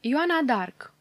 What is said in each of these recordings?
Ioana Dark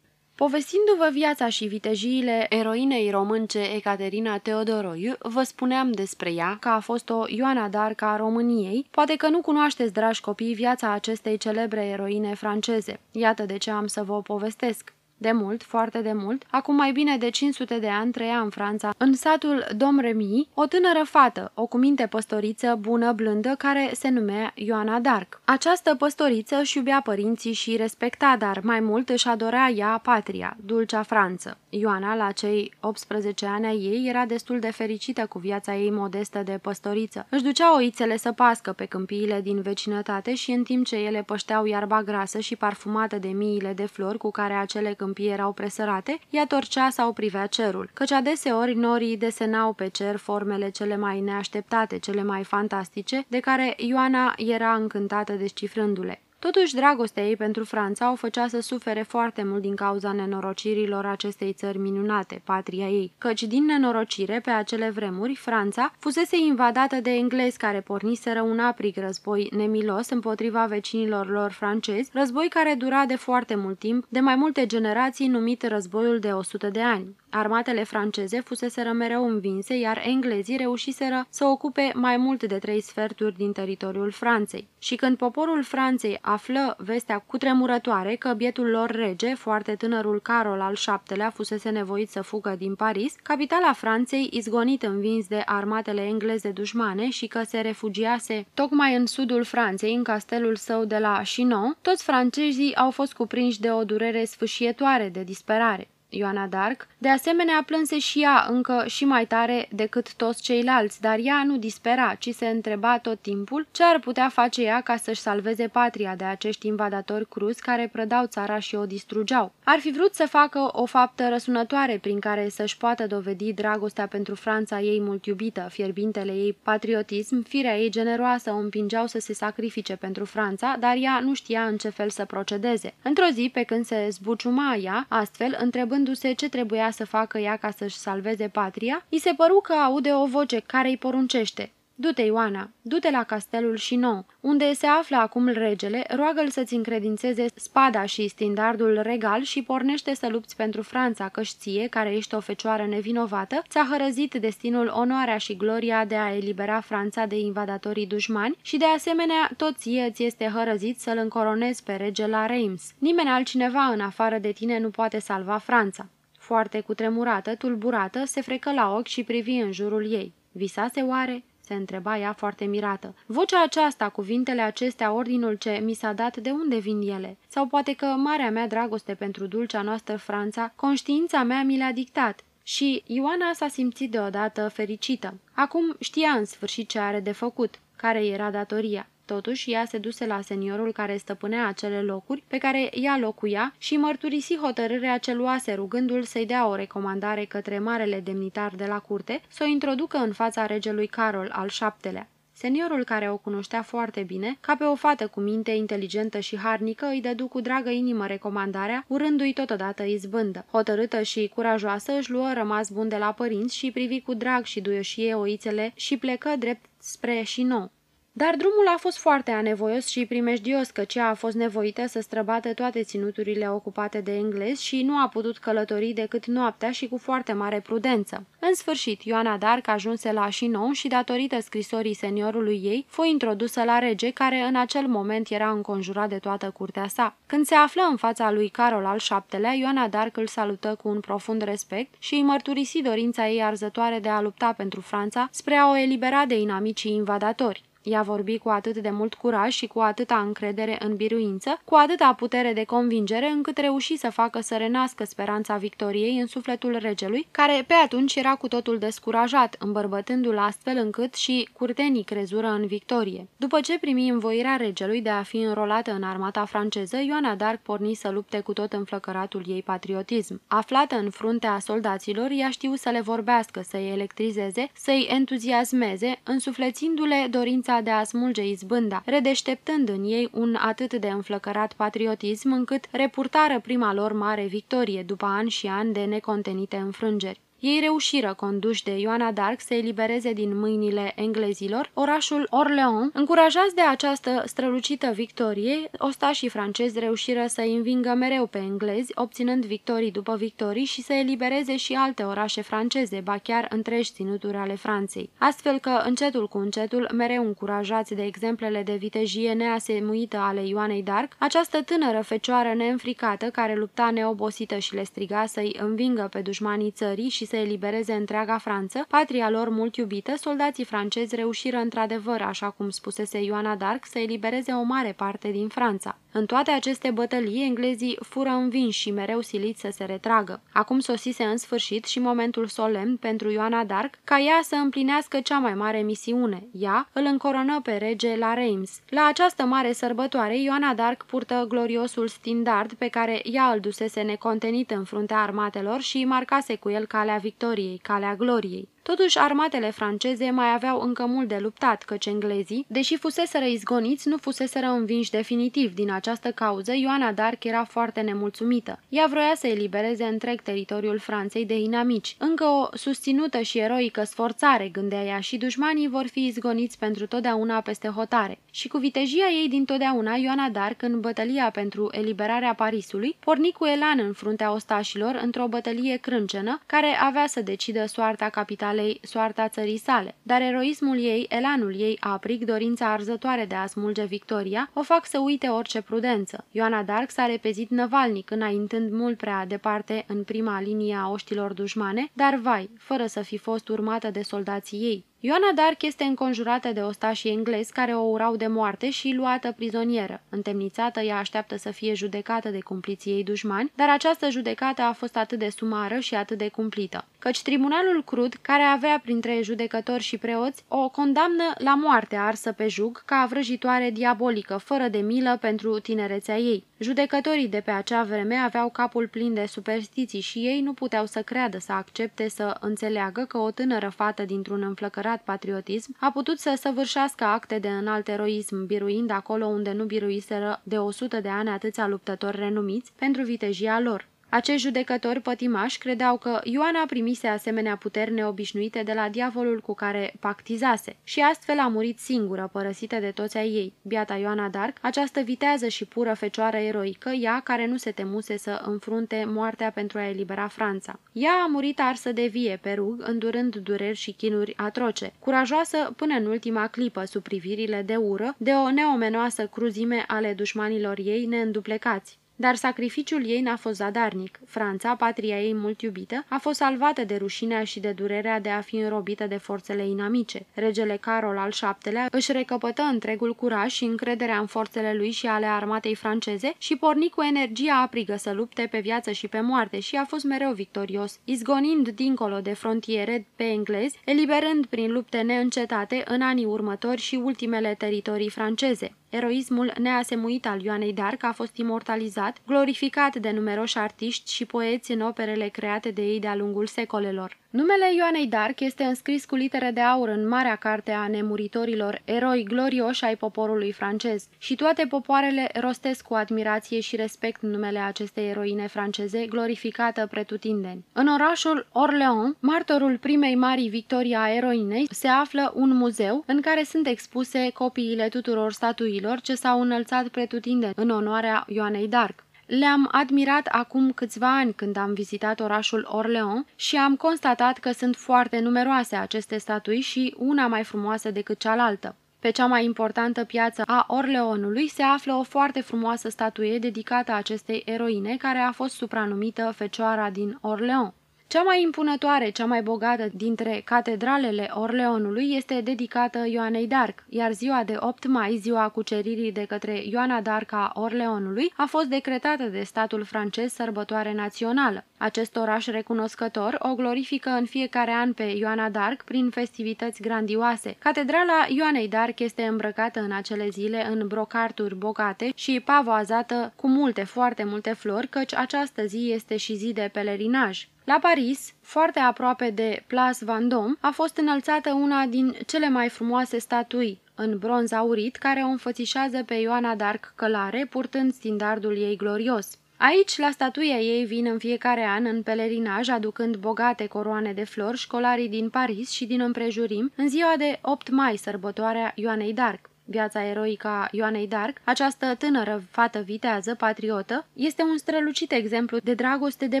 Povestindu-vă viața și vitejiile eroinei românce Ecaterina Teodoroiu, vă spuneam despre ea că a fost o Ioana Dark a României. Poate că nu cunoașteți, dragi copii, viața acestei celebre eroine franceze. Iată de ce am să vă o povestesc. De mult, foarte de mult, acum mai bine de 500 de ani trăia în Franța, în satul Domremy, o tânără fată, o cuminte păstoriță bună, blândă, care se numea Ioana Dark. Această păstoriță își iubea părinții și respecta, dar mai mult își adorea ea patria, dulcea Franță. Ioana, la cei 18 ani ai ei, era destul de fericită cu viața ei modestă de păstoriță. Își ducea oițele să pască pe câmpiile din vecinătate și în timp ce ele pășteau iarba grasă și parfumată de miile de flori cu care acele câmpii câmpii erau presărate, ea torcea sau privea cerul, căci adeseori norii desenau pe cer formele cele mai neașteptate, cele mai fantastice, de care Ioana era încântată descifrându-le. Totuși, dragostea ei pentru Franța o făcea să sufere foarte mult din cauza nenorocirilor acestei țări minunate, patria ei, căci din nenorocire, pe acele vremuri, Franța fusese invadată de englezi care porniseră un aprig război nemilos împotriva vecinilor lor francezi, război care dura de foarte mult timp, de mai multe generații numit războiul de 100 de ani. Armatele franceze fuseseră mereu învinse, iar englezii reușiseră să ocupe mai mult de trei sferturi din teritoriul Franței. Și când poporul Franței află vestea cutremurătoare că bietul lor rege, foarte tânărul Carol al VII-lea, fusese nevoit să fugă din Paris, capitala Franței, izgonit învins de armatele engleze dușmane și că se refugiase tocmai în sudul Franței, în castelul său de la Chinon, toți francezii au fost cuprinși de o durere sfâșietoare de disperare. Ioana Dark. De asemenea, plânse și ea încă și mai tare decât toți ceilalți, dar ea nu dispera, ci se întreba tot timpul ce ar putea face ea ca să-și salveze patria de acești invadatori cruzi care prădau țara și o distrugeau. Ar fi vrut să facă o faptă răsunătoare prin care să-și poată dovedi dragostea pentru Franța ei mult iubită, fierbintele ei patriotism, firea ei generoasă o împingeau să se sacrifice pentru Franța, dar ea nu știa în ce fel să procedeze. Într-o zi, pe când se zbuciuma ea, astfel, întrebând întrebându-se ce trebuia să facă ea ca să-și salveze patria, îi se păru că aude o voce care îi poruncește. Du-te, Ioana, du-te la castelul Chinon, unde se află acum regele, roagă-l să-ți încredințeze spada și stindardul regal și pornește să lupți pentru Franța, că ție, care ești o fecioară nevinovată, ți-a hărăzit destinul, onoarea și gloria de a elibera Franța de invadatorii dușmani și de asemenea tot ție ți este hărăzit să-l încoronezi pe rege la Reims. Nimeni altcineva în afară de tine nu poate salva Franța. Foarte cutremurată, tulburată, se frecă la ochi și privi în jurul ei. Visase oare? Se întreba ea foarte mirată. Vocea aceasta, cuvintele acestea, ordinul ce mi s-a dat, de unde vin ele? Sau poate că marea mea dragoste pentru dulcea noastră Franța, conștiința mea mi le-a dictat. Și Ioana s-a simțit deodată fericită. Acum știa în sfârșit ce are de făcut, care era datoria. Totuși, ea se duse la seniorul care stăpânea acele locuri pe care ea locuia și mărturisi hotărârea ce luase rugându-l să-i dea o recomandare către marele demnitar de la curte să o introducă în fața regelui Carol al VII-lea. Seniorul care o cunoștea foarte bine, ca pe o fată cu minte inteligentă și harnică, îi dădu cu dragă inimă recomandarea, urându-i totodată izbândă. Hotărâtă și curajoasă, își luă rămas bun de la părinți și privi cu drag și duioșie oițele și plecă drept spre Chinon. Dar drumul a fost foarte anevoios și primejdios, căci ea a fost nevoită să străbată toate ținuturile ocupate de englezi și nu a putut călători decât noaptea și cu foarte mare prudență. În sfârșit, Ioana Dark ajunse la Chinon și, datorită scrisorii seniorului ei, fu introdusă la rege, care în acel moment era înconjurat de toată curtea sa. Când se află în fața lui Carol al VII-lea, Ioana Dark îl salută cu un profund respect și îi mărturisi dorința ei arzătoare de a lupta pentru Franța spre a o elibera de inamicii invadatori. Ea vorbi cu atât de mult curaj și cu atâta încredere în biruință, cu atâta putere de convingere, încât reuși să facă să renască speranța victoriei în sufletul regelui, care pe atunci era cu totul descurajat, îmbărbătându-l astfel încât și curtenii crezură în victorie. După ce primi învoirea regelui de a fi înrolată în armata franceză, Ioana Dark porni să lupte cu tot înflăcăratul ei patriotism. Aflată în fruntea soldaților, ea știu să le vorbească, să-i electrizeze, să-i entuziasmeze, însuflețindu-le dorința dorința de a smulge izbânda, redeșteptând în ei un atât de înflăcărat patriotism încât repurtară prima lor mare victorie după ani și ani de necontenite înfrângeri. Ei reușiră, conduși de Ioana d'Arc, să elibereze din mâinile englezilor orașul Orleans. Încurajați de această strălucită victorie, ostașii francezi reușiră să învingă mereu pe englezi, obținând victorii după victorii și să elibereze și alte orașe franceze, ba chiar întregi ținuturi ale Franței. Astfel că, încetul cu încetul, mereu încurajați de exemplele de vitejie neasemuită ale Ioanei d'Arc, această tânără fecioară neînfricată care lupta neobosită și le striga să-i învingă pe dușmanii țării și să elibereze întreaga Franță, patria lor mult iubită, soldații francezi reușiră într-adevăr, așa cum spusese Ioana d'Arc, să elibereze o mare parte din Franța. În toate aceste bătălii, englezii fură învinși și mereu siliți să se retragă. Acum sosise în sfârșit și momentul solemn pentru Ioana d'Arc ca ea să împlinească cea mai mare misiune. Ea îl încoronă pe rege la Reims. La această mare sărbătoare, Ioana d'Arc purtă gloriosul standard pe care ea îl dusese necontenit în fruntea armatelor și marcase cu el calea victoriei, calea gloriei. Totuși, armatele franceze mai aveau încă mult de luptat, căci englezii, deși fuseseră izgoniți, nu fuseseră învinși definitiv. Din această cauză, Ioana d'Arc era foarte nemulțumită. Ea vroia să elibereze întreg teritoriul Franței de inamici. Încă o susținută și eroică sforțare, gândea ea, și dușmanii vor fi izgoniți pentru totdeauna peste hotare. Și cu vitejia ei din totdeauna, Ioana d'Arc, în bătălia pentru eliberarea Parisului, porni cu elan în fruntea ostașilor într-o bătălie crâncenă, care avea să decidă soarta capitalei salei soarta țării sale, dar eroismul ei, elanul ei aprig, dorința arzătoare de a smulge victoria, o fac să uite orice prudență. Ioana Dark s-a repezit năvalnic, înaintând mult prea departe în prima linie a oștilor dușmane, dar vai, fără să fi fost urmată de soldații ei. Ioana Dark este înconjurată de ostașii englezi care o urau de moarte și luată prizonieră. Întemnițată, ea așteaptă să fie judecată de cumpliții ei dușmani, dar această judecată a fost atât de sumară și atât de cumplită. Căci tribunalul crud, care avea printre judecători și preoți, o condamnă la moarte arsă pe jug ca vrăjitoare diabolică, fără de milă pentru tinerețea ei. Judecătorii de pe acea vreme aveau capul plin de superstiții și ei nu puteau să creadă, să accepte, să înțeleagă că o tânără fată dintr-un înflăcărat patriotism a putut să săvârșească acte de înalt eroism, biruind acolo unde nu biruiseră de o sută de ani atâția luptători renumiți pentru vitejia lor. Acești judecători pătimași credeau că Ioana primise asemenea puteri neobișnuite de la diavolul cu care pactizase și astfel a murit singură, părăsită de toți ai ei. Biata Ioana Dark, această vitează și pură fecioară eroică, ea care nu se temuse să înfrunte moartea pentru a elibera Franța. Ea a murit arsă de vie pe rug, îndurând dureri și chinuri atroce, curajoasă până în ultima clipă sub privirile de ură de o neomenoasă cruzime ale dușmanilor ei neînduplecați. Dar sacrificiul ei n-a fost zadarnic. Franța, patria ei mult iubită, a fost salvată de rușinea și de durerea de a fi înrobită de forțele inamice. Regele Carol al VII-lea își recăpătă întregul curaj și încrederea în forțele lui și ale armatei franceze și porni cu energia aprigă să lupte pe viață și pe moarte și a fost mereu victorios, izgonind dincolo de frontiere pe englezi, eliberând prin lupte neîncetate în anii următori și ultimele teritorii franceze. Eroismul neasemuit al Ioanei d'Arc a fost imortalizat, glorificat de numeroși artiști și poeți în operele create de ei de-a lungul secolelor. Numele Ioanei d'Arc este înscris cu litere de aur în Marea Carte a Nemuritorilor, eroi glorioși ai poporului francez, și toate popoarele rostesc cu admirație și respect numele acestei eroine franceze, glorificată pretutindeni. În orașul Orléans, martorul primei mari victorii a eroinei, se află un muzeu în care sunt expuse copiile tuturor statuilor ce s-au înălțat pretutindeni în onoarea Ioanei d'Arc. Le-am admirat acum câțiva ani când am vizitat orașul Orleans și am constatat că sunt foarte numeroase aceste statui și una mai frumoasă decât cealaltă. Pe cea mai importantă piață a Orleonului se află o foarte frumoasă statuie dedicată acestei eroine care a fost supranumită Fecioara din Orleans. Cea mai impunătoare, cea mai bogată dintre catedralele Orleonului este dedicată Ioanei d'Arc, iar ziua de 8 mai, ziua cuceririi de către Ioana d'Arc a Orleonului, a fost decretată de statul francez sărbătoare națională. Acest oraș recunoscător o glorifică în fiecare an pe Ioana d'Arc prin festivități grandioase. Catedrala Ioanei d'Arc este îmbrăcată în acele zile în brocarturi bogate și pavoazată cu multe, foarte multe flori, căci această zi este și zi de pelerinaj. La Paris, foarte aproape de Place Vendôme, a fost înălțată una din cele mai frumoase statui în bronz aurit care o înfățișează pe Ioana d'Arc călare, purtând standardul ei glorios. Aici, la statuia ei, vin în fiecare an în pelerinaj, aducând bogate coroane de flori, școlarii din Paris și din împrejurim, în ziua de 8 mai, sărbătoarea Ioanei d'Arc. Viața eroică a Ioanei d'Arc, această tânără fată vitează, patriotă, este un strălucit exemplu de dragoste de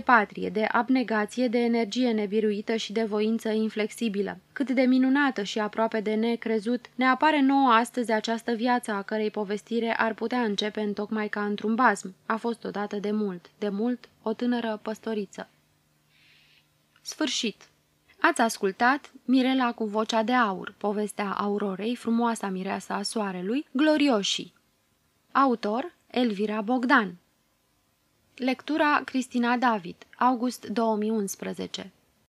patrie, de abnegație, de energie nebiruită și de voință inflexibilă. Cât de minunată și aproape de necrezut ne apare nouă astăzi această viață a cărei povestire ar putea începe în tocmai ca într-un bazm. A fost odată de mult, de mult, o tânără păstoriță. Sfârșit Ați ascultat Mirela cu vocea de aur, povestea Aurorei, frumoasa mireasa a soarelui, Glorioșii. Autor Elvira Bogdan Lectura Cristina David, august 2011